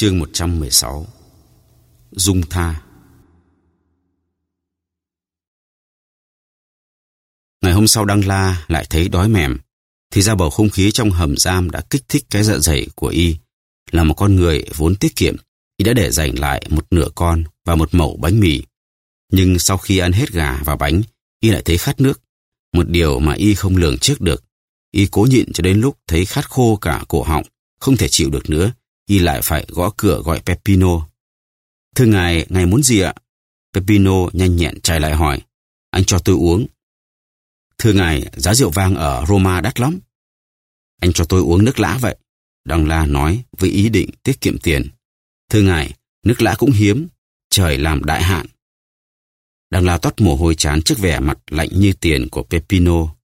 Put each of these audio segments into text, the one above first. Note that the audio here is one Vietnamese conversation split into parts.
Chương 116 Dung tha Ngày hôm sau Đăng La lại thấy đói mềm, thì ra bầu không khí trong hầm giam đã kích thích cái dạ dày của y. Là một con người vốn tiết kiệm, y đã để dành lại một nửa con và một mẩu bánh mì. Nhưng sau khi ăn hết gà và bánh, y lại thấy khát nước, một điều mà y không lường trước được. Y cố nhịn cho đến lúc thấy khát khô cả cổ họng, không thể chịu được nữa, y lại phải gõ cửa gọi Peppino. Thưa ngài, ngài muốn gì ạ? Peppino nhanh nhẹn chạy lại hỏi. Anh cho tôi uống. Thưa ngài, giá rượu vang ở Roma đắt lắm. Anh cho tôi uống nước lã vậy. Đăng La nói với ý định tiết kiệm tiền. Thưa ngài, nước lã cũng hiếm, trời làm đại hạn. Đăng La toát mồ hôi chán trước vẻ mặt lạnh như tiền của Peppino.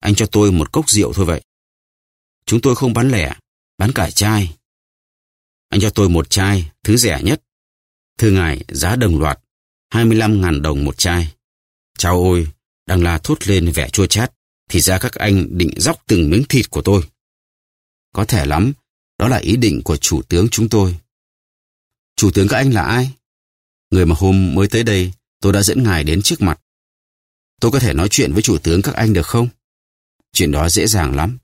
Anh cho tôi một cốc rượu thôi vậy. Chúng tôi không bán lẻ, bán cả chai. Anh cho tôi một chai, thứ rẻ nhất. Thưa ngài, giá đồng loạt, 25.000 đồng một chai. Chào ôi, đang la thốt lên vẻ chua chát, thì ra các anh định dóc từng miếng thịt của tôi. Có thể lắm, đó là ý định của chủ tướng chúng tôi. Chủ tướng các anh là ai? Người mà hôm mới tới đây, tôi đã dẫn ngài đến trước mặt. Tôi có thể nói chuyện với chủ tướng các anh được không? Chuyện đó dễ dàng lắm.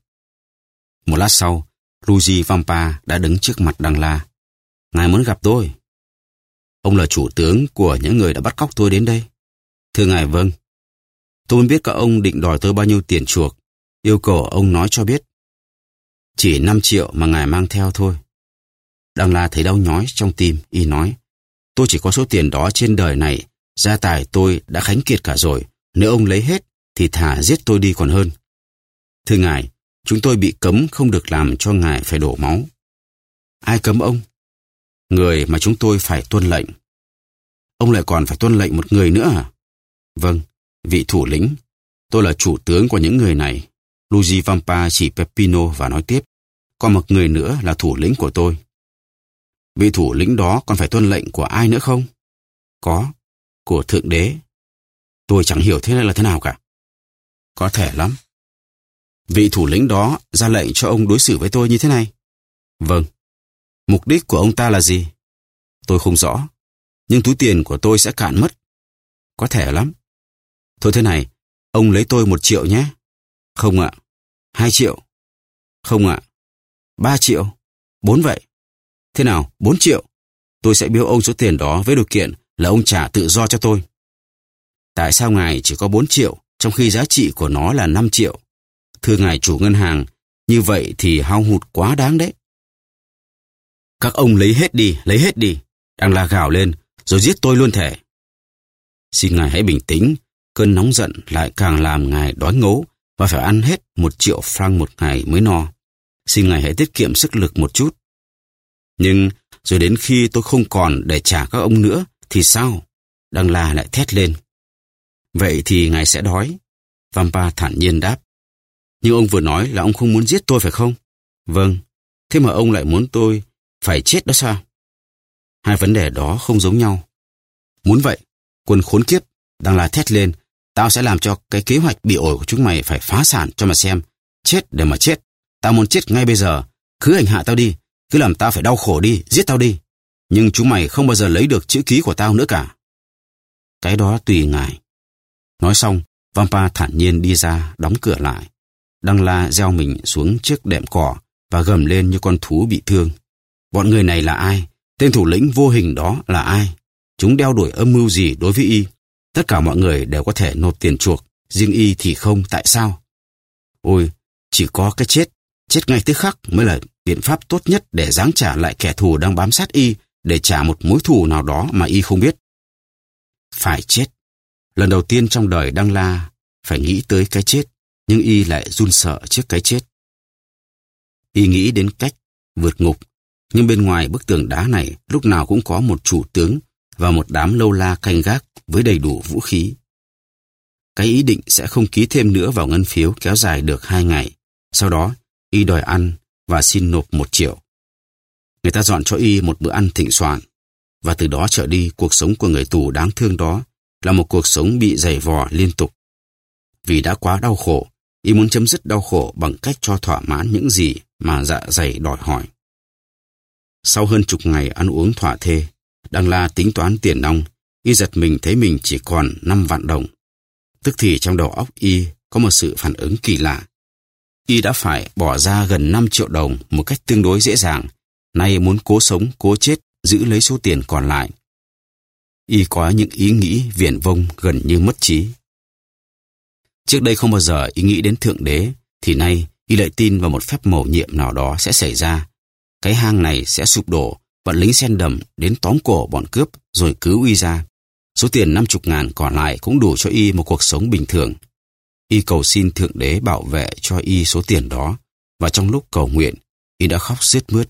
Một lát sau, Luigi Vampa đã đứng trước mặt Đăng La. Ngài muốn gặp tôi. Ông là chủ tướng của những người đã bắt cóc tôi đến đây. Thưa ngài vâng. Tôi muốn biết các ông định đòi tôi bao nhiêu tiền chuộc. Yêu cầu ông nói cho biết. Chỉ 5 triệu mà ngài mang theo thôi. Đăng La thấy đau nhói trong tim, y nói. Tôi chỉ có số tiền đó trên đời này, gia tài tôi đã khánh kiệt cả rồi. Nếu ông lấy hết, thì thả giết tôi đi còn hơn. Thưa ngài, Chúng tôi bị cấm không được làm cho ngài phải đổ máu. Ai cấm ông? Người mà chúng tôi phải tuân lệnh. Ông lại còn phải tuân lệnh một người nữa à? Vâng, vị thủ lĩnh. Tôi là chủ tướng của những người này. Luigi Vampa chỉ Peppino và nói tiếp. Còn một người nữa là thủ lĩnh của tôi. Vị thủ lĩnh đó còn phải tuân lệnh của ai nữa không? Có, của Thượng Đế. Tôi chẳng hiểu thế này là thế nào cả. Có thể lắm. Vị thủ lĩnh đó ra lệnh cho ông đối xử với tôi như thế này. Vâng. Mục đích của ông ta là gì? Tôi không rõ. Nhưng túi tiền của tôi sẽ cạn mất. Có thể lắm. Thôi thế này, ông lấy tôi một triệu nhé. Không ạ. Hai triệu. Không ạ. Ba triệu. Bốn vậy. Thế nào, bốn triệu. Tôi sẽ biếu ông số tiền đó với điều kiện là ông trả tự do cho tôi. Tại sao ngài chỉ có bốn triệu, trong khi giá trị của nó là năm triệu? Thưa ngài chủ ngân hàng, như vậy thì hao hụt quá đáng đấy. Các ông lấy hết đi, lấy hết đi. Đang la gào lên, rồi giết tôi luôn thể. Xin ngài hãy bình tĩnh, cơn nóng giận lại càng làm ngài đói ngấu và phải ăn hết một triệu franc một ngày mới no. Xin ngài hãy tiết kiệm sức lực một chút. Nhưng rồi đến khi tôi không còn để trả các ông nữa thì sao? Đăng La lại thét lên. Vậy thì ngài sẽ đói. Vampa thản nhiên đáp. Nhưng ông vừa nói là ông không muốn giết tôi phải không? Vâng. Thế mà ông lại muốn tôi phải chết đó sao? Hai vấn đề đó không giống nhau. Muốn vậy, quân khốn kiếp đang là thét lên. Tao sẽ làm cho cái kế hoạch bị ổi của chúng mày phải phá sản cho mà xem. Chết để mà chết. Tao muốn chết ngay bây giờ. Cứ hành hạ tao đi. Cứ làm tao phải đau khổ đi. Giết tao đi. Nhưng chúng mày không bao giờ lấy được chữ ký của tao nữa cả. Cái đó tùy ngài. Nói xong, Vampa thản nhiên đi ra, đóng cửa lại đang La gieo mình xuống chiếc đệm cỏ và gầm lên như con thú bị thương. Bọn người này là ai? Tên thủ lĩnh vô hình đó là ai? Chúng đeo đuổi âm mưu gì đối với y? Tất cả mọi người đều có thể nộp tiền chuộc, riêng y thì không, tại sao? Ôi, chỉ có cái chết, chết ngay tức khắc mới là biện pháp tốt nhất để giáng trả lại kẻ thù đang bám sát y để trả một mối thù nào đó mà y không biết. Phải chết. Lần đầu tiên trong đời Đăng La phải nghĩ tới cái chết nhưng y lại run sợ trước cái chết. Y nghĩ đến cách vượt ngục, nhưng bên ngoài bức tường đá này lúc nào cũng có một chủ tướng và một đám lâu la canh gác với đầy đủ vũ khí. Cái ý định sẽ không ký thêm nữa vào ngân phiếu kéo dài được hai ngày. Sau đó, y đòi ăn và xin nộp một triệu. Người ta dọn cho y một bữa ăn thịnh soạn, và từ đó trở đi cuộc sống của người tù đáng thương đó là một cuộc sống bị dày vò liên tục. Vì đã quá đau khổ, Y muốn chấm dứt đau khổ bằng cách cho thỏa mãn những gì mà dạ dày đòi hỏi. Sau hơn chục ngày ăn uống thỏa thê, đang La tính toán tiền nong, y giật mình thấy mình chỉ còn 5 vạn đồng. Tức thì trong đầu óc y có một sự phản ứng kỳ lạ. Y đã phải bỏ ra gần 5 triệu đồng một cách tương đối dễ dàng, nay muốn cố sống, cố chết, giữ lấy số tiền còn lại. Y có những ý nghĩ viển vông gần như mất trí. Trước đây không bao giờ y nghĩ đến Thượng Đế, thì nay y lại tin vào một phép mầu nhiệm nào đó sẽ xảy ra. Cái hang này sẽ sụp đổ, bọn lính sen đầm đến tóm cổ bọn cướp rồi cứu y ra. Số tiền 50 ngàn còn lại cũng đủ cho y một cuộc sống bình thường. Y cầu xin Thượng Đế bảo vệ cho y số tiền đó, và trong lúc cầu nguyện, y đã khóc xiết mướt.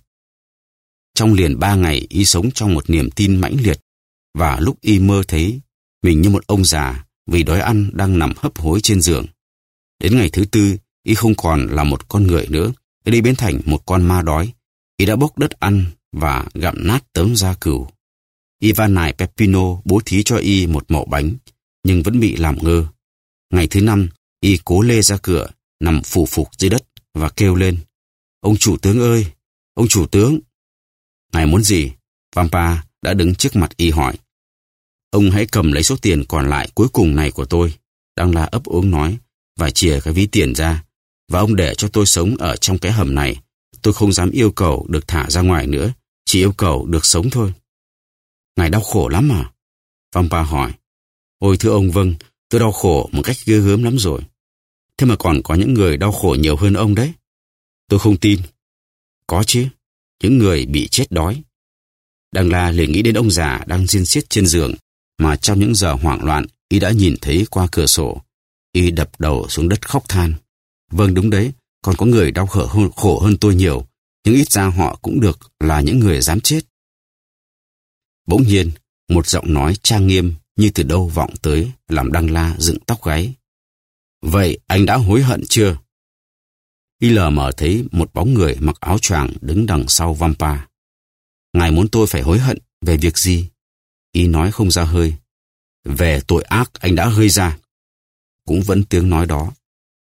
Trong liền ba ngày, y sống trong một niềm tin mãnh liệt, và lúc y mơ thấy mình như một ông già vì đói ăn đang nằm hấp hối trên giường. Đến ngày thứ tư, y không còn là một con người nữa, y đi biến thành một con ma đói. Y đã bốc đất ăn và gặm nát tấm da cừu. yvanai peppino bố thí cho y một mẩu bánh, nhưng vẫn bị làm ngơ. Ngày thứ năm, y cố lê ra cửa, nằm phủ phục dưới đất và kêu lên. Ông chủ tướng ơi! Ông chủ tướng! Ngài muốn gì? Vampa đã đứng trước mặt y hỏi. Ông hãy cầm lấy số tiền còn lại cuối cùng này của tôi. Đang la ấp uống nói và chìa cái ví tiền ra. Và ông để cho tôi sống ở trong cái hầm này. Tôi không dám yêu cầu được thả ra ngoài nữa. Chỉ yêu cầu được sống thôi. Ngài đau khổ lắm à? Vampa hỏi. Ôi thưa ông vâng, tôi đau khổ một cách ghê gớm lắm rồi. Thế mà còn có những người đau khổ nhiều hơn ông đấy. Tôi không tin. Có chứ, những người bị chết đói. Đằng la liền nghĩ đến ông già đang riêng xiết trên giường, mà trong những giờ hoảng loạn, y đã nhìn thấy qua cửa sổ. Y đập đầu xuống đất khóc than. Vâng đúng đấy, còn có người đau khổ hơn, khổ hơn tôi nhiều, nhưng ít ra họ cũng được là những người dám chết. Bỗng nhiên, một giọng nói trang nghiêm như từ đâu vọng tới làm Đăng La dựng tóc gáy. Vậy anh đã hối hận chưa? Y lờ mờ thấy một bóng người mặc áo choàng đứng đằng sau Vampa. Ngài muốn tôi phải hối hận về việc gì? Y nói không ra hơi. Về tội ác anh đã gây ra. Cũng vẫn tiếng nói đó.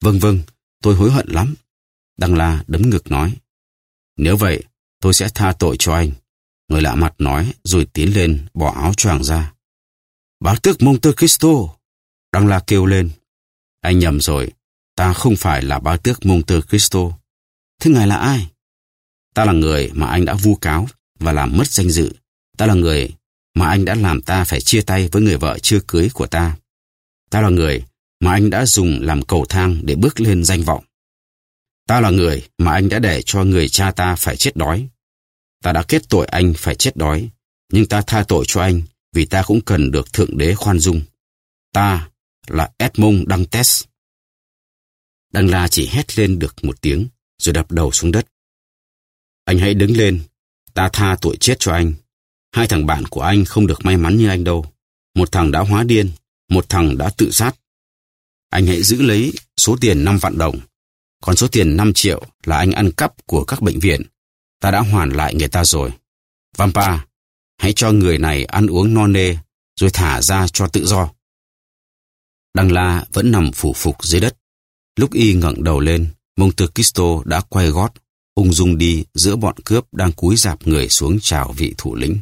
Vâng vâng, tôi hối hận lắm. Đăng La đấm ngực nói. Nếu vậy, tôi sẽ tha tội cho anh. Người lạ mặt nói rồi tiến lên bỏ áo choàng ra. Bá tước Monte Cristo! Đăng La kêu lên. Anh nhầm rồi, ta không phải là bá tước Monte Cristo. Thế ngài là ai? Ta là người mà anh đã vu cáo và làm mất danh dự. Ta là người mà anh đã làm ta phải chia tay với người vợ chưa cưới của ta. Ta là người mà anh đã dùng làm cầu thang để bước lên danh vọng. Ta là người mà anh đã để cho người cha ta phải chết đói. Ta đã kết tội anh phải chết đói, nhưng ta tha tội cho anh vì ta cũng cần được Thượng Đế khoan dung. Ta là Edmond Dantes. Đăng La chỉ hét lên được một tiếng, rồi đập đầu xuống đất. Anh hãy đứng lên, ta tha tội chết cho anh. Hai thằng bạn của anh không được may mắn như anh đâu. Một thằng đã hóa điên, một thằng đã tự sát. Anh hãy giữ lấy số tiền 5 vạn đồng. Còn số tiền 5 triệu là anh ăn cắp của các bệnh viện. Ta đã hoàn lại người ta rồi. Vampa, hãy cho người này ăn uống no nê, rồi thả ra cho tự do. Đăng La vẫn nằm phủ phục dưới đất. Lúc y ngẩng đầu lên, Monte Cristo đã quay gót, ung dung đi giữa bọn cướp đang cúi dạp người xuống chào vị thủ lĩnh.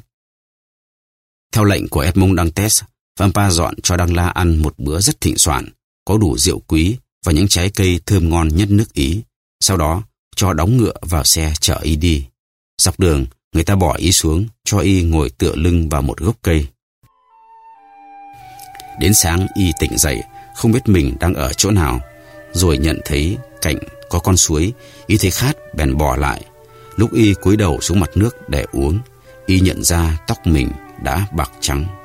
Theo lệnh của Edmond Dantes, Vampa dọn cho Đăng La ăn một bữa rất thịnh soạn, có đủ rượu quý và những trái cây thơm ngon nhất nước Ý. Sau đó, cho đóng ngựa vào xe chở y đi. Dọc đường, người ta bỏ y xuống, cho y ngồi tựa lưng vào một gốc cây. Đến sáng y tỉnh dậy, không biết mình đang ở chỗ nào, rồi nhận thấy cạnh có con suối, y thấy khát bèn bỏ lại. Lúc y cúi đầu xuống mặt nước để uống, y nhận ra tóc mình đã bạc trắng.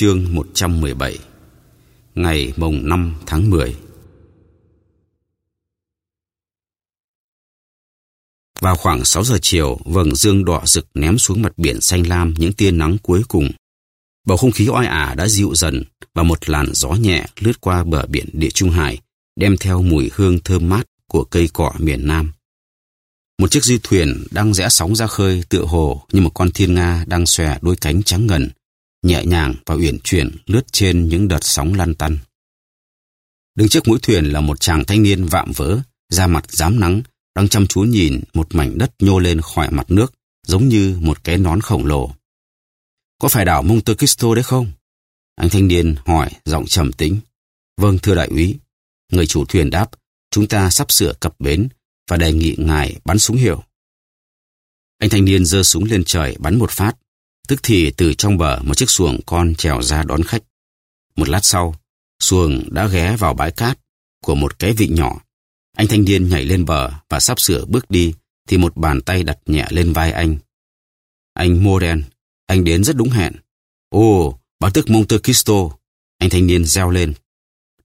Chương 117 Ngày mùng 5 tháng 10 Vào khoảng 6 giờ chiều, vầng dương đỏ rực ném xuống mặt biển xanh lam những tia nắng cuối cùng. Bầu không khí oi ả đã dịu dần và một làn gió nhẹ lướt qua bờ biển địa Trung Hải, đem theo mùi hương thơm mát của cây cỏ miền Nam. Một chiếc du thuyền đang rẽ sóng ra khơi tựa hồ như một con thiên nga đang xòe đôi cánh trắng ngần, nhẹ nhàng và uyển chuyển lướt trên những đợt sóng lăn tăn. Đứng trước mũi thuyền là một chàng thanh niên vạm vỡ, da mặt dám nắng, đang chăm chú nhìn một mảnh đất nhô lên khỏi mặt nước, giống như một cái nón khổng lồ. Có phải đảo Monte Cristo đấy không? Anh thanh niên hỏi, giọng trầm tĩnh. Vâng, thưa đại úy. Người chủ thuyền đáp, chúng ta sắp sửa cập bến và đề nghị ngài bắn súng hiệu. Anh thanh niên giơ súng lên trời bắn một phát, tức thì từ trong bờ một chiếc xuồng con trèo ra đón khách. Một lát sau, xuồng đã ghé vào bãi cát của một cái vịnh nhỏ. Anh thanh niên nhảy lên bờ và sắp sửa bước đi thì một bàn tay đặt nhẹ lên vai anh. Anh Moren, anh đến rất đúng hẹn. Ồ, bà tức Monte Cristo. Anh thanh niên reo lên.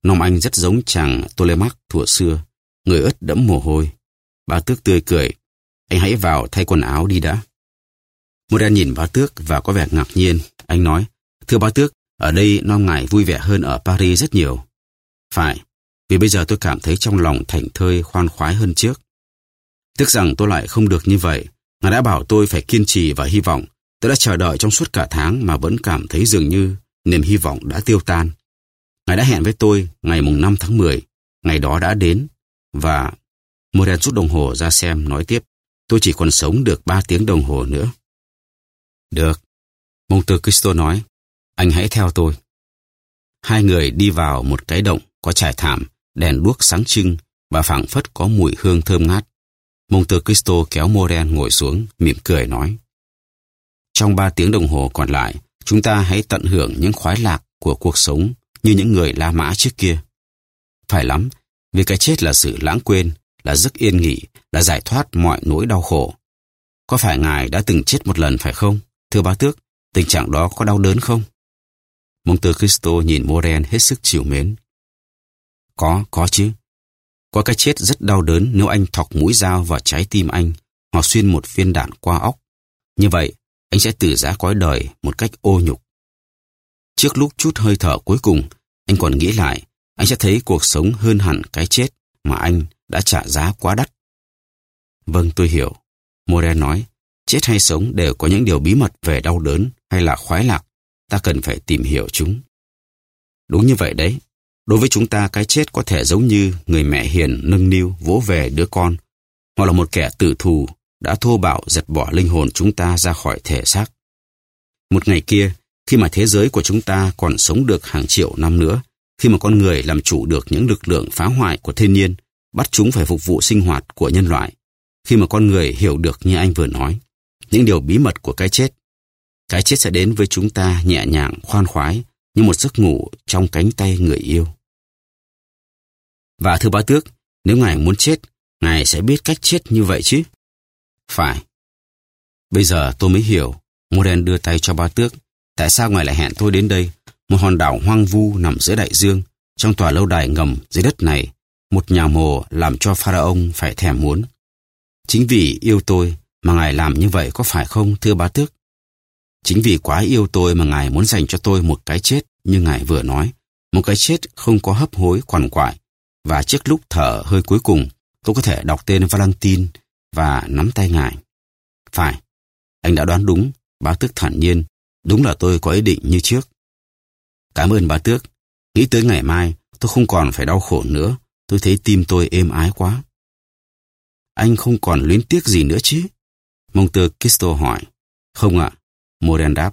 Nòng anh rất giống chàng Tolemak thuở xưa, người ướt đẫm mồ hôi. Bà tước tươi cười. Anh hãy vào thay quần áo đi đã. Moren nhìn Bá tước và có vẻ ngạc nhiên. Anh nói, thưa Bá tước, ở đây non ngài vui vẻ hơn ở Paris rất nhiều. Phải, vì bây giờ tôi cảm thấy trong lòng thảnh thơi khoan khoái hơn trước. Tiếc rằng tôi lại không được như vậy. Ngài đã bảo tôi phải kiên trì và hy vọng. Tôi đã chờ đợi trong suốt cả tháng mà vẫn cảm thấy dường như niềm hy vọng đã tiêu tan. Ngài đã hẹn với tôi ngày mùng 5 tháng 10. Ngày đó đã đến. Và Moren rút đồng hồ ra xem nói tiếp. Tôi chỉ còn sống được 3 tiếng đồng hồ nữa. Được. Monte Cristo nói. Anh hãy theo tôi. Hai người đi vào một cái động có trải thảm, đèn đuốc sáng trưng và phảng phất có mùi hương thơm ngát. Monte Cristo kéo Moren ngồi xuống, mỉm cười nói. Trong ba tiếng đồng hồ còn lại, chúng ta hãy tận hưởng những khoái lạc của cuộc sống như những người La Mã trước kia. Phải lắm, vì cái chết là sự lãng quên, là giấc yên nghỉ, là giải thoát mọi nỗi đau khổ. Có phải ngài đã từng chết một lần phải không? Thưa bá tước, tình trạng đó có đau đớn không? Monte Cristo nhìn Moren hết sức chiều mến. Có, có chứ. Có cái chết rất đau đớn nếu anh thọc mũi dao vào trái tim anh hoặc xuyên một viên đạn qua óc. Như vậy, anh sẽ tự giá cõi đời một cách ô nhục. Trước lúc chút hơi thở cuối cùng, anh còn nghĩ lại, anh sẽ thấy cuộc sống hơn hẳn cái chết mà anh đã trả giá quá đắt. Vâng, tôi hiểu. Moren nói, chết hay sống đều có những điều bí mật về đau đớn hay là khoái lạc. Ta cần phải tìm hiểu chúng. Đúng như vậy đấy. Đối với chúng ta cái chết có thể giống như người mẹ hiền nâng niu vỗ về đứa con, hoặc là một kẻ tử thù đã thô bạo giật bỏ linh hồn chúng ta ra khỏi thể xác. Một ngày kia, khi mà thế giới của chúng ta còn sống được hàng triệu năm nữa, khi mà con người làm chủ được những lực lượng phá hoại của thiên nhiên, bắt chúng phải phục vụ sinh hoạt của nhân loại, khi mà con người hiểu được như anh vừa nói, những điều bí mật của cái chết, cái chết sẽ đến với chúng ta nhẹ nhàng, khoan khoái, như một giấc ngủ trong cánh tay người yêu. Và thưa bá tước, nếu ngài muốn chết, ngài sẽ biết cách chết như vậy chứ? Phải. Bây giờ tôi mới hiểu, Moren đưa tay cho bá tước. Tại sao ngài lại hẹn tôi đến đây, một hòn đảo hoang vu nằm giữa đại dương, trong tòa lâu đài ngầm dưới đất này, một nhà mồ làm cho pharaoh phải thèm muốn. Chính vì yêu tôi mà ngài làm như vậy có phải không, thưa bá tước? Chính vì quá yêu tôi mà ngài muốn dành cho tôi một cái chết như ngài vừa nói, một cái chết không có hấp hối quằn quại. Và trước lúc thở hơi cuối cùng, tôi có thể đọc tên Valentine và nắm tay ngài. Phải, anh đã đoán đúng, bá tước thản nhiên, đúng là tôi có ý định như trước. Cảm ơn bá tước, nghĩ tới ngày mai tôi không còn phải đau khổ nữa, tôi thấy tim tôi êm ái quá. Anh không còn luyến tiếc gì nữa chứ? Monte Cristo hỏi. Không ạ, Moren đáp.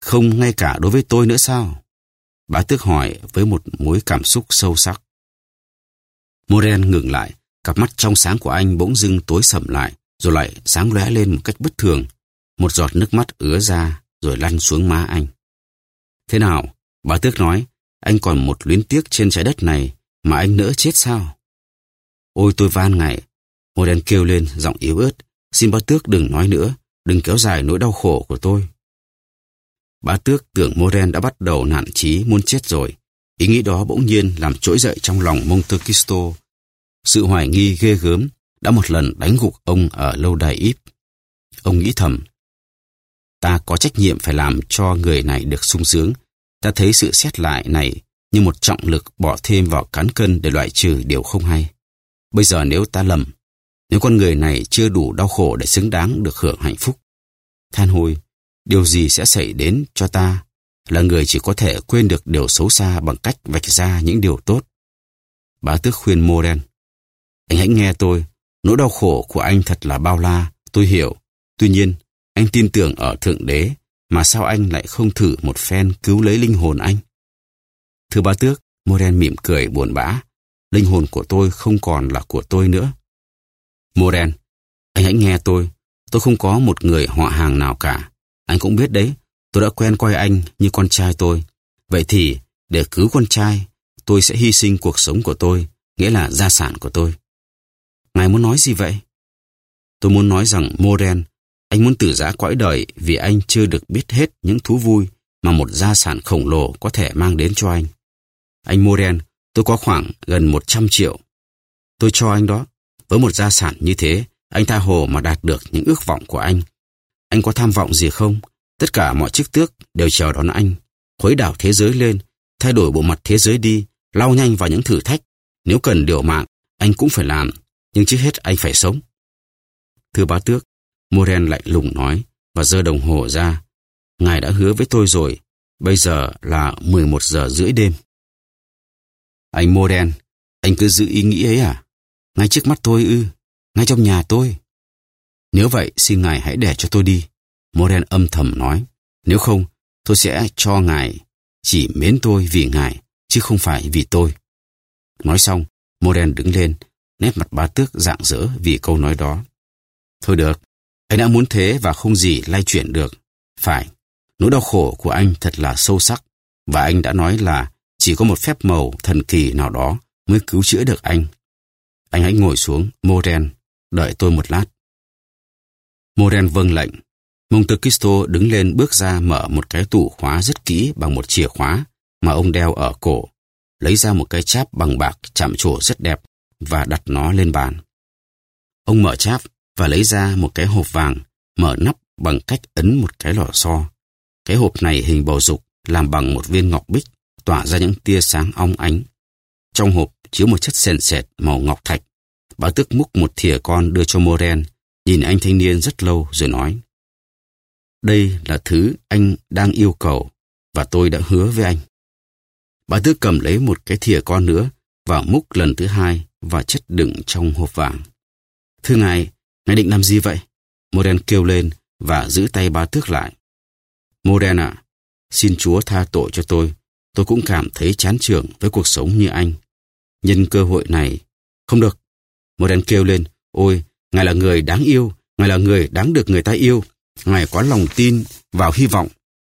Không ngay cả đối với tôi nữa sao? Bá tước hỏi với một mối cảm xúc sâu sắc. Moren ngừng lại, cặp mắt trong sáng của anh bỗng dưng tối sầm lại, rồi lại sáng lóe lên một cách bất thường. Một giọt nước mắt ứa ra, rồi lăn xuống má anh. Thế nào? Bá tước nói, anh còn một luyến tiếc trên trái đất này mà anh nỡ chết sao? Ôi tôi van ngại, Moren kêu lên, giọng yếu ớt. Xin bá tước đừng nói nữa, đừng kéo dài nỗi đau khổ của tôi. Bá tước tưởng Moren đã bắt đầu nản chí muốn chết rồi. Ý nghĩ đó bỗng nhiên làm trỗi dậy trong lòng Monte Cristo. Sự hoài nghi ghê gớm đã một lần đánh gục ông ở lâu đài íp. Ông nghĩ thầm, ta có trách nhiệm phải làm cho người này được sung sướng. Ta thấy sự xét lại này như một trọng lực bỏ thêm vào cán cân để loại trừ điều không hay. Bây giờ nếu ta lầm, nếu con người này chưa đủ đau khổ để xứng đáng được hưởng hạnh phúc, than hôi, điều gì sẽ xảy đến cho ta là người chỉ có thể quên được điều xấu xa bằng cách vạch ra những điều tốt. Bá tước khuyên Moren, anh hãy nghe tôi, nỗi đau khổ của anh thật là bao la, tôi hiểu. Tuy nhiên, anh tin tưởng ở Thượng Đế, mà sao anh lại không thử một phen cứu lấy linh hồn anh? Thưa bá tước, Moren mỉm cười buồn bã. Linh hồn của tôi không còn là của tôi nữa. Moren, anh hãy nghe tôi. Tôi không có một người họ hàng nào cả. Anh cũng biết đấy, tôi đã quen coi anh như con trai tôi. Vậy thì, để cứu con trai, tôi sẽ hy sinh cuộc sống của tôi, nghĩa là gia sản của tôi. Ngài muốn nói gì vậy? Tôi muốn nói rằng Moren, anh muốn tử giá cõi đời vì anh chưa được biết hết những thú vui mà một gia sản khổng lồ có thể mang đến cho anh. Anh Moren, tôi có khoảng gần 100 triệu. Tôi cho anh đó. Với một gia sản như thế, anh tha hồ mà đạt được những ước vọng của anh. Anh có tham vọng gì không? Tất cả mọi chức tước đều chờ đón anh. Khuấy đảo thế giới lên, thay đổi bộ mặt thế giới đi, lao nhanh vào những thử thách. Nếu cần điều mạng, anh cũng phải làm, nhưng trước hết anh phải sống. Thưa bá tước, Moren lạnh lùng nói và giơ đồng hồ ra. Ngài đã hứa với tôi rồi, bây giờ là 11 giờ rưỡi đêm. Anh Moren, anh cứ giữ ý nghĩ ấy à? Ngay trước mắt tôi ư? Ngay trong nhà tôi? Nếu vậy, xin ngài hãy để cho tôi đi. Moren âm thầm nói. Nếu không, tôi sẽ cho ngài chỉ mến tôi vì ngài, chứ không phải vì tôi. Nói xong, Moren đứng lên, nét mặt bá tước dạng dỡ vì câu nói đó. Thôi được, anh đã muốn thế và không gì lay chuyển được. Phải, nỗi đau khổ của anh thật là sâu sắc, và anh đã nói là chỉ có một phép màu thần kỳ nào đó mới cứu chữa được anh. Anh hãy ngồi xuống, Moren, đợi tôi một lát. Moren vâng lệnh. Monte Cristo đứng lên bước ra mở một cái tủ khóa rất kỹ bằng một chìa khóa mà ông đeo ở cổ, lấy ra một cái cháp bằng bạc chạm trổ rất đẹp và đặt nó lên bàn. Ông mở cháp và lấy ra một cái hộp vàng, mở nắp bằng cách ấn một cái lò xo. Cái hộp này hình bầu dục, làm bằng một viên ngọc bích, tỏa ra những tia sáng óng ánh. Trong hộp chứa một chất sền sệt màu ngọc thạch. Bà tức múc một thìa con đưa cho Moren, nhìn anh thanh niên rất lâu rồi nói. Đây là thứ anh đang yêu cầu và tôi đã hứa với anh. Bà tước cầm lấy một cái thìa con nữa và múc lần thứ hai và chất đựng trong hộp vàng. Thưa ngài, ngài định làm gì vậy? Moren kêu lên và giữ tay bà tước lại. Moren ạ, xin Chúa tha tội cho tôi. Tôi cũng cảm thấy chán trường với cuộc sống như anh. Nhân cơ hội này, không được. Moren kêu lên, ôi, ngài là người đáng yêu, ngài là người đáng được người ta yêu. Ngài có lòng tin vào hy vọng.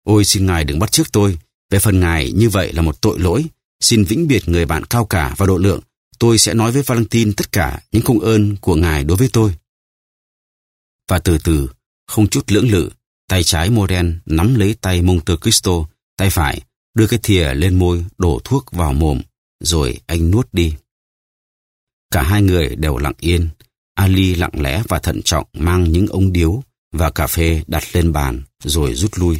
Ôi xin Ngài đừng bắt trước tôi. Về phần Ngài như vậy là một tội lỗi. Xin vĩnh biệt người bạn cao cả và độ lượng. Tôi sẽ nói với Valentine tất cả những công ơn của Ngài đối với tôi. Và từ từ, không chút lưỡng lự, tay trái Moren nắm lấy tay Monte Cristo, tay phải đưa cái thìa lên môi đổ thuốc vào mồm, rồi anh nuốt đi. Cả hai người đều lặng yên. Ali lặng lẽ và thận trọng mang những ống điếu và cà phê đặt lên bàn rồi rút lui.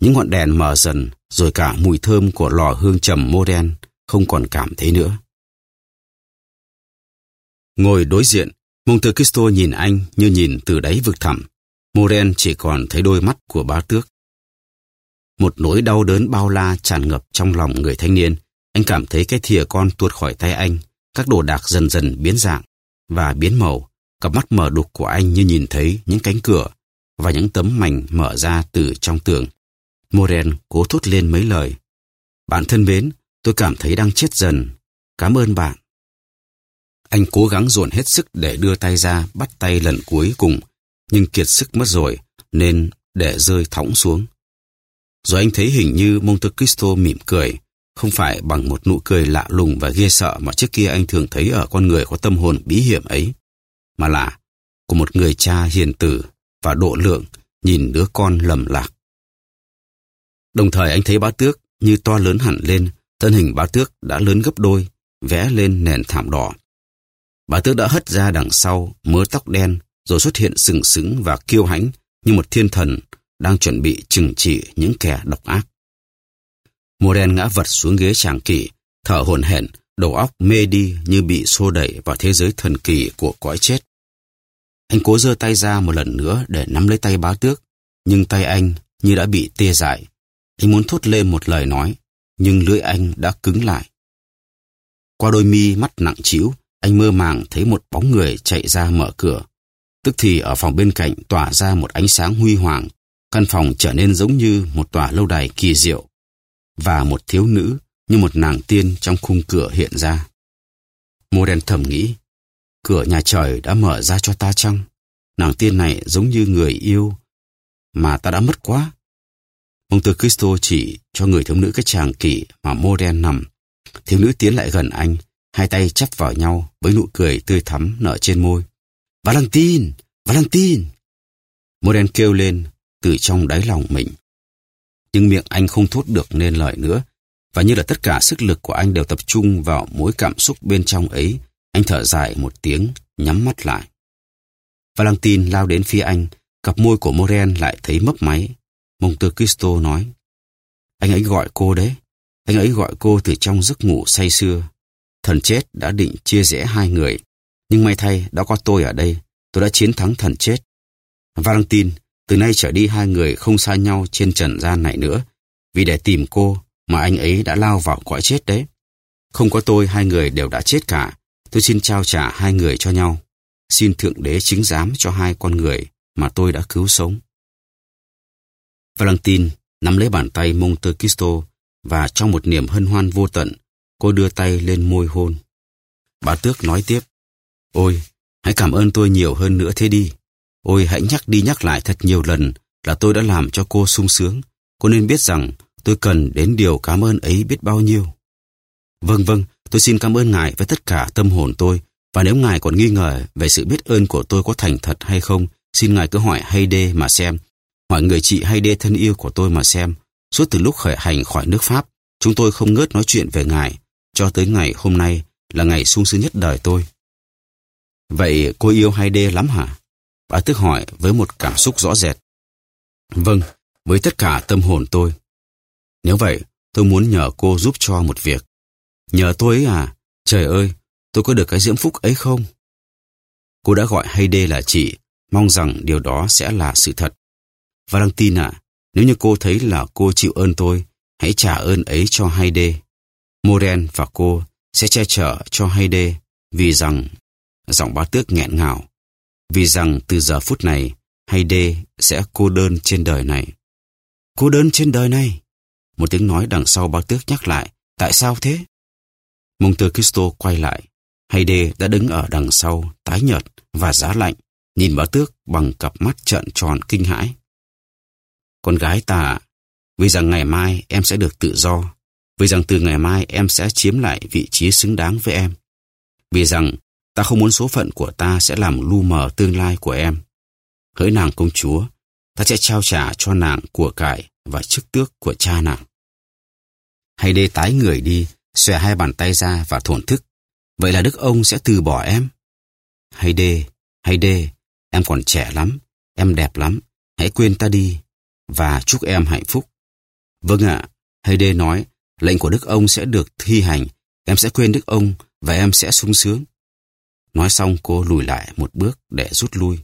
Những ngọn đèn mờ dần rồi cả mùi thơm của lò hương trầm mô đen không còn cảm thấy nữa. Ngồi đối diện, Monte Cristo nhìn anh như nhìn từ đáy vực thẳm. Moren chỉ còn thấy đôi mắt của bá tước. Một nỗi đau đớn bao la tràn ngập trong lòng người thanh niên. Anh cảm thấy cái thìa con tuột khỏi tay anh. Các đồ đạc dần dần biến dạng và biến màu Cặp mắt mở đục của anh như nhìn thấy những cánh cửa và những tấm mảnh mở ra từ trong tường. Moren cố thốt lên mấy lời. Bạn thân mến, tôi cảm thấy đang chết dần. Cảm ơn bạn. Anh cố gắng dồn hết sức để đưa tay ra bắt tay lần cuối cùng, nhưng kiệt sức mất rồi, nên để rơi thõng xuống. Rồi anh thấy hình như Monte Cristo mỉm cười, không phải bằng một nụ cười lạ lùng và ghê sợ mà trước kia anh thường thấy ở con người có tâm hồn bí hiểm ấy mà là của một người cha hiền tử và độ lượng nhìn đứa con lầm lạc. Đồng thời anh thấy bá tước như to lớn hẳn lên, thân hình bá tước đã lớn gấp đôi, vẽ lên nền thảm đỏ. Bá tước đã hất ra đằng sau, mớ tóc đen, rồi xuất hiện sừng sững và kiêu hãnh như một thiên thần đang chuẩn bị trừng trị những kẻ độc ác. Moren ngã vật xuống ghế chàng kỵ, thở hồn hển, đầu óc mê đi như bị xô đẩy vào thế giới thần kỳ của cõi chết. Anh cố giơ tay ra một lần nữa để nắm lấy tay bá tước, nhưng tay anh như đã bị tê dại. Anh muốn thốt lên một lời nói, nhưng lưỡi anh đã cứng lại. Qua đôi mi mắt nặng trĩu, anh mơ màng thấy một bóng người chạy ra mở cửa. Tức thì ở phòng bên cạnh tỏa ra một ánh sáng huy hoàng, căn phòng trở nên giống như một tòa lâu đài kỳ diệu. Và một thiếu nữ như một nàng tiên trong khung cửa hiện ra. Mô đen thầm nghĩ, cửa nhà trời đã mở ra cho ta chăng? Nàng tiên này giống như người yêu mà ta đã mất quá. Ông Tư Cristo chỉ cho người thiếu nữ cái chàng kỵ mà mô đen nằm. Thiếu nữ tiến lại gần anh, hai tay chắp vào nhau với nụ cười tươi thắm nở trên môi. Valentine! Valentine! Mô đen kêu lên từ trong đáy lòng mình. Nhưng miệng anh không thốt được nên lời nữa, và như là tất cả sức lực của anh đều tập trung vào mối cảm xúc bên trong ấy, anh thở dài một tiếng, nhắm mắt lại. Valentine lao đến phía anh, cặp môi của Moren lại thấy mấp máy. Monte Cristo nói, anh ấy gọi cô đấy, anh ấy gọi cô từ trong giấc ngủ say sưa. Thần chết đã định chia rẽ hai người, nhưng may thay đã có tôi ở đây, tôi đã chiến thắng thần chết. Valentine, từ nay trở đi hai người không xa nhau trên trần gian này nữa, vì để tìm cô mà anh ấy đã lao vào cõi chết đấy. Không có tôi hai người đều đã chết cả, tôi xin trao trả hai người cho nhau. Xin Thượng Đế chứng giám cho hai con người mà tôi đã cứu sống. Valentine nắm lấy bàn tay Monte Cristo và trong một niềm hân hoan vô tận, cô đưa tay lên môi hôn. Bà Tước nói tiếp, Ôi, hãy cảm ơn tôi nhiều hơn nữa thế đi. Ôi, hãy nhắc đi nhắc lại thật nhiều lần là tôi đã làm cho cô sung sướng. Cô nên biết rằng tôi cần đến điều cảm ơn ấy biết bao nhiêu. Vâng vâng, tôi xin cảm ơn Ngài với tất cả tâm hồn tôi, và nếu Ngài còn nghi ngờ về sự biết ơn của tôi có thành thật hay không, xin Ngài cứ hỏi Hayde mà xem. Hỏi người chị Hayde thân yêu của tôi mà xem. Suốt từ lúc khởi hành khỏi nước Pháp, chúng tôi không ngớt nói chuyện về Ngài, cho tới ngày hôm nay là ngày sung sướng nhất đời tôi. Vậy cô yêu Hayde lắm hả? Bà tức hỏi với một cảm xúc rõ rệt. Vâng, với tất cả tâm hồn tôi. Nếu vậy, tôi muốn nhờ cô giúp cho một việc. Nhờ tôi ấy à? Trời ơi, tôi có được cái diễm phúc ấy không? Cô đã gọi Hayde là chị, mong rằng điều đó sẽ là sự thật. Valentine à, nếu như cô thấy là cô chịu ơn tôi, hãy trả ơn ấy cho Hayde. Moren và cô sẽ che chở cho Hayde vì rằng, giọng bá tước nghẹn ngào, vì rằng từ giờ phút này, Hayde sẽ cô đơn trên đời này. Cô đơn trên đời này? Một tiếng nói đằng sau bá tước nhắc lại, tại sao thế? Monte Cristo quay lại. Hayde đã đứng ở đằng sau, tái nhợt và giá lạnh, nhìn bá tước bằng cặp mắt trợn tròn kinh hãi. Con gái ta, vì rằng ngày mai em sẽ được tự do, vì rằng từ ngày mai em sẽ chiếm lại vị trí xứng đáng với em. Vì rằng ta không muốn số phận của ta sẽ làm lu mờ tương lai của em. Hỡi nàng công chúa, ta sẽ trao trả cho nàng của cải và chức tước của cha nàng. Hay đê tái người đi, xòe hai bàn tay ra và thổn thức. Vậy là đức ông sẽ từ bỏ em? Hay đê, hay đê, em còn trẻ lắm, em đẹp lắm, hãy quên ta đi, và chúc em hạnh phúc. Vâng ạ, hay đê nói, lệnh của đức ông sẽ được thi hành, em sẽ quên đức ông và em sẽ sung sướng. Nói xong cô lùi lại một bước để rút lui.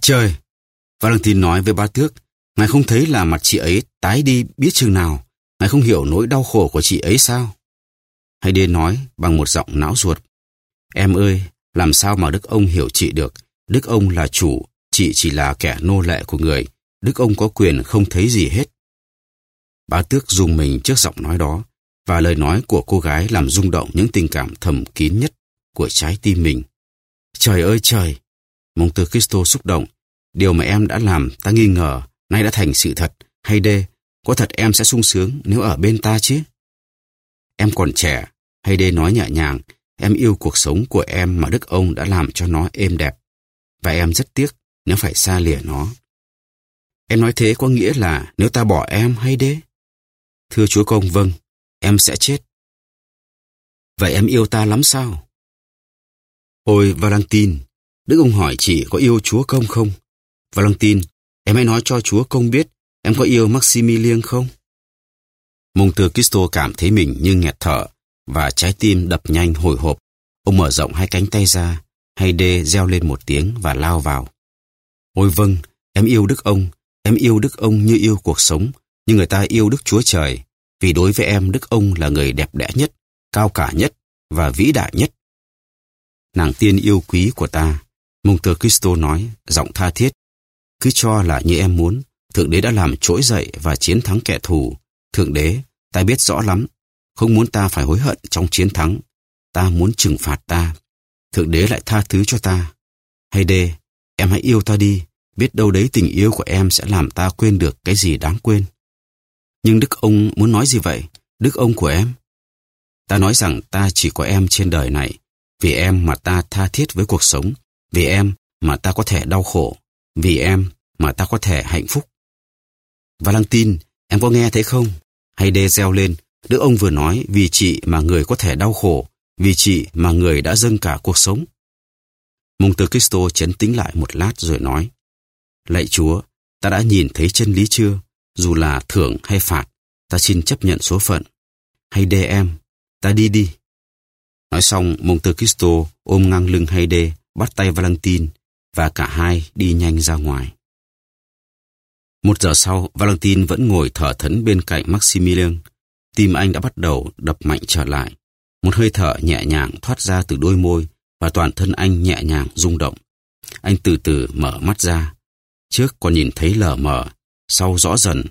Trời! Valentine nói với ba tước, ngài không thấy là mặt chị ấy tái đi biết chừng nào, ngài không hiểu nỗi đau khổ của chị ấy sao? Hay đê nói bằng một giọng não ruột. Em ơi, làm sao mà Đức ông hiểu chị được? Đức ông là chủ, chị chỉ là kẻ nô lệ của người. Đức ông có quyền không thấy gì hết. Bá tước dùng mình trước giọng nói đó, và lời nói của cô gái làm rung động những tình cảm thầm kín nhất của trái tim mình. Trời ơi trời! Mong từ Cristo xúc động. Điều mà em đã làm ta nghi ngờ, nay đã thành sự thật. Hay đê, có thật em sẽ sung sướng nếu ở bên ta chứ? Em còn trẻ, hay đê nói nhẹ nhàng, em yêu cuộc sống của em mà Đức ông đã làm cho nó êm đẹp. Và em rất tiếc nếu phải xa lìa nó. Em nói thế có nghĩa là nếu ta bỏ em hay đê? Thưa Chúa Công, vâng, em sẽ chết. Vậy em yêu ta lắm sao? Ôi Valentin, Đức ông hỏi chị có yêu Chúa Công không? Valentin, em hãy nói cho Chúa Công biết em có yêu Maximilian không? Mông Tư Kisto cảm thấy mình như nghẹt thở và trái tim đập nhanh hồi hộp. Ông mở rộng hai cánh tay ra, hay đê reo lên một tiếng và lao vào. Ôi vâng, em yêu Đức ông, em yêu Đức ông như yêu cuộc sống, như người ta yêu Đức Chúa Trời, vì đối với em Đức ông là người đẹp đẽ nhất, cao cả nhất và vĩ đại nhất. Nàng tiên yêu quý của ta, Monte Cristo nói, giọng tha thiết. Cứ cho là như em muốn, Thượng Đế đã làm trỗi dậy và chiến thắng kẻ thù. Thượng Đế, ta biết rõ lắm, không muốn ta phải hối hận trong chiến thắng. Ta muốn trừng phạt ta. Thượng Đế lại tha thứ cho ta. Hay đê, em hãy yêu ta đi, biết đâu đấy tình yêu của em sẽ làm ta quên được cái gì đáng quên. Nhưng Đức ông muốn nói gì vậy? Đức ông của em? Ta nói rằng ta chỉ có em trên đời này, vì em mà ta tha thiết với cuộc sống, vì em mà ta có thể đau khổ, vì em mà ta có thể hạnh phúc. Valentin, em có nghe thấy không? Hay đê reo lên, Đức ông vừa nói vì chị mà người có thể đau khổ, vì chị mà người đã dâng cả cuộc sống. Monte Cristo chấn tĩnh lại một lát rồi nói, Lạy Chúa, ta đã nhìn thấy chân lý chưa? Dù là thưởng hay phạt, ta xin chấp nhận số phận. Hay đê em, ta đi đi. Nói xong, Monte Cristo ôm ngang lưng hay bắt tay Valentin và cả hai đi nhanh ra ngoài. Một giờ sau, Valentin vẫn ngồi thở thẫn bên cạnh Maximilian. Tim anh đã bắt đầu đập mạnh trở lại. Một hơi thở nhẹ nhàng thoát ra từ đôi môi và toàn thân anh nhẹ nhàng rung động. Anh từ từ mở mắt ra. Trước còn nhìn thấy lờ mờ, sau rõ dần.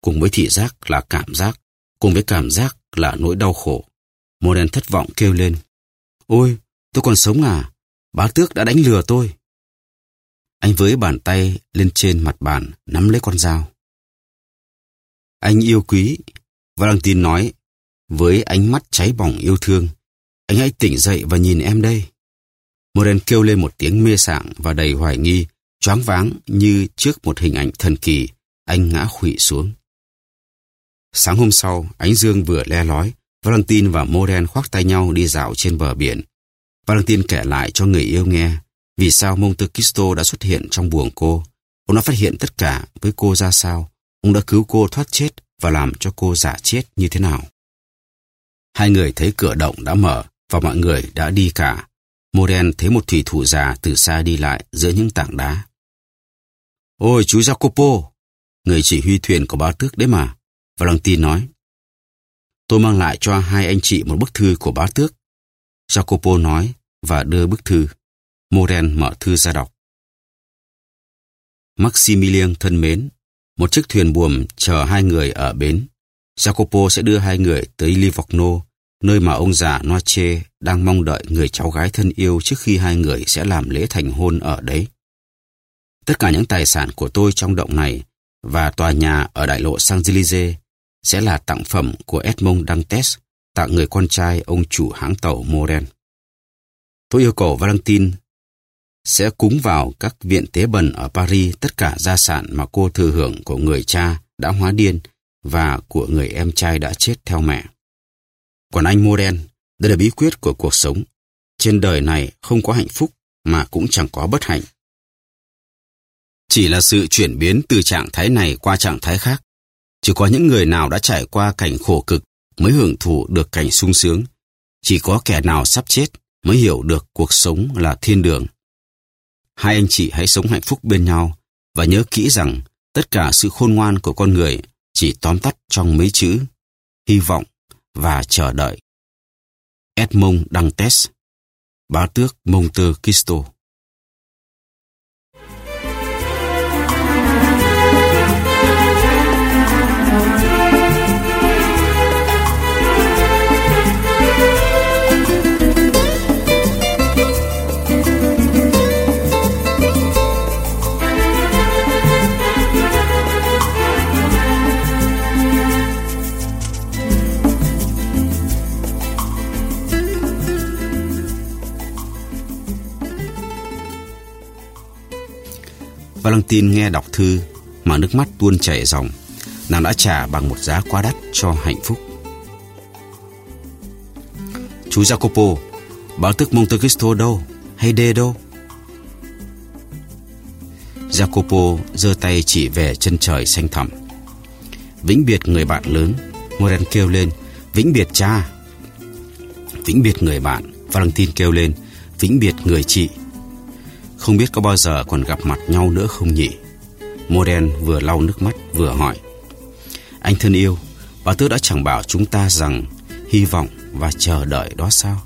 Cùng với thị giác là cảm giác, cùng với cảm giác là nỗi đau khổ. Modern thất vọng kêu lên. Ôi, tôi còn sống à? Bá tước đã đánh lừa tôi. Anh với bàn tay lên trên mặt bàn, nắm lấy con dao. Anh yêu quý, Valentine nói, với ánh mắt cháy bỏng yêu thương. Anh hãy tỉnh dậy và nhìn em đây. Moren kêu lên một tiếng mê sảng và đầy hoài nghi, choáng váng như trước một hình ảnh thần kỳ, anh ngã khụy xuống. Sáng hôm sau, ánh dương vừa le lói, Valentine và Moren khoác tay nhau đi dạo trên bờ biển. Valentine kể lại cho người yêu nghe vì sao Monte Cristo đã xuất hiện trong buồng cô. Ông đã phát hiện tất cả với cô ra sao. Ông đã cứu cô thoát chết và làm cho cô giả chết như thế nào. Hai người thấy cửa động đã mở và mọi người đã đi cả. Moren thấy một thủy thủ già từ xa đi lại giữa những tảng đá. Ôi chú Jacopo, người chỉ huy thuyền của bá tước đấy mà. Valentine nói. Tôi mang lại cho hai anh chị một bức thư của bá tước. Jacopo nói và đưa bức thư. Moren mở thư ra đọc. Maximilian thân mến, một chiếc thuyền buồm chờ hai người ở bến. Jacopo sẽ đưa hai người tới Livorno, nơi mà ông già Noche đang mong đợi người cháu gái thân yêu trước khi hai người sẽ làm lễ thành hôn ở đấy. Tất cả những tài sản của tôi trong động này và tòa nhà ở đại lộ Saint-Élysée sẽ là tặng phẩm của Edmond Dantes tặng người con trai ông chủ hãng tàu Moren. Tôi yêu cầu Valentine sẽ cúng vào các viện tế bần ở Paris tất cả gia sản mà cô thừa hưởng của người cha đã hóa điên và của người em trai đã chết theo mẹ. Còn anh Moren, đây là bí quyết của cuộc sống. Trên đời này không có hạnh phúc mà cũng chẳng có bất hạnh. Chỉ là sự chuyển biến từ trạng thái này qua trạng thái khác. Chỉ có những người nào đã trải qua cảnh khổ cực mới hưởng thụ được cảnh sung sướng. Chỉ có kẻ nào sắp chết mới hiểu được cuộc sống là thiên đường. Hai anh chị hãy sống hạnh phúc bên nhau và nhớ kỹ rằng tất cả sự khôn ngoan của con người chỉ tóm tắt trong mấy chữ hy vọng và chờ đợi. Edmond Dantes, Bá tước Monte Cristo Valentine nghe đọc thư mà nước mắt tuôn chảy ròng Nàng đã trả bằng một giá quá đắt cho hạnh phúc. Chú Jacopo, báo tức Monte Cristo đâu? Hay đê đâu? Jacopo giơ tay chỉ về chân trời xanh thẳm. Vĩnh biệt người bạn lớn, Moren kêu lên, vĩnh biệt cha. Vĩnh biệt người bạn, Valentine kêu lên, vĩnh biệt người chị. Không biết có bao giờ còn gặp mặt nhau nữa không nhỉ? Moren vừa lau nước mắt vừa hỏi. Anh thân yêu, bà tớ đã chẳng bảo chúng ta rằng hy vọng và chờ đợi đó sao?